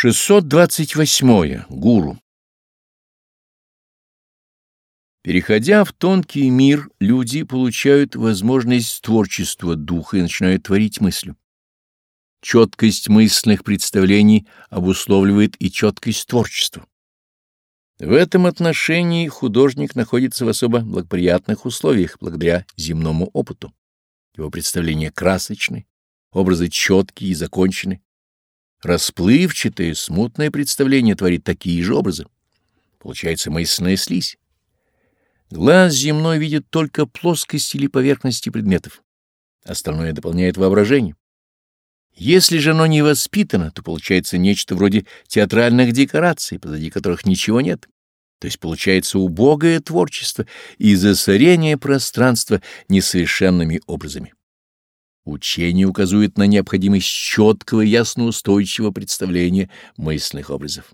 628. Гуру. Переходя в тонкий мир, люди получают возможность творчества духа и начинают творить мыслью. Четкость мысленных представлений обусловливает и четкость творчества. В этом отношении художник находится в особо благоприятных условиях благодаря земному опыту. Его представления красочны, образы четкие и закончены, Расплывчатое, смутное представление творит такие же образы. Получается мысленная слизь. Глаз земной видит только плоскость или поверхности предметов. Остальное дополняет воображение. Если же оно не воспитано, то получается нечто вроде театральных декораций, позади которых ничего нет. То есть получается убогое творчество и засорение пространства несовершенными образами. Учение указывает на необходимость четкого и ясно устойчивого представления мысленных образов.